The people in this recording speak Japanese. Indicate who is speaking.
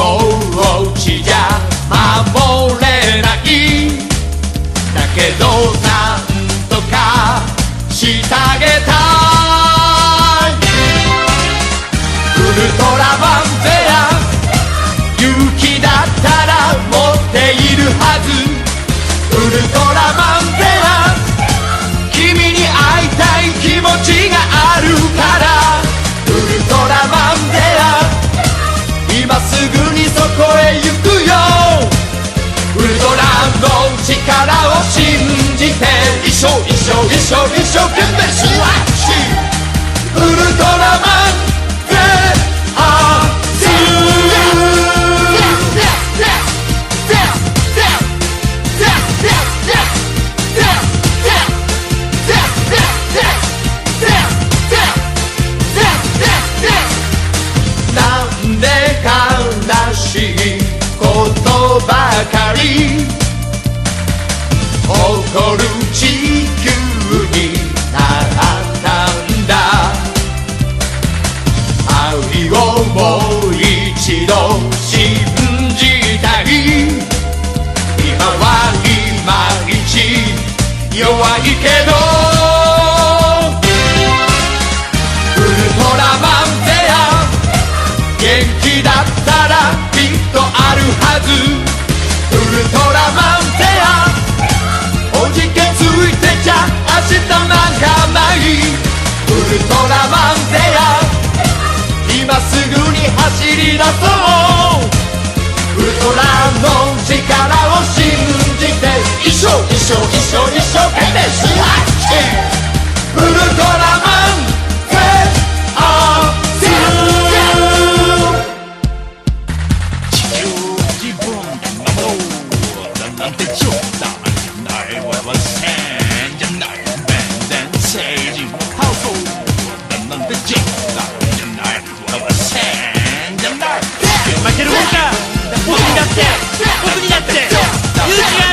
Speaker 1: Oh. へ行くよウルトラの力を信じて一生一生一生一生懸命り誇る地球になったんだ。愛をもう一度信じたい。今はいまいち弱いけど。元気だったらきっとあるはず。すぐに走り出そうウルトラの力を信じて一生一生一生一生懸命支配して。ウルトラマンる僕にだって。僕にだって。勇気が。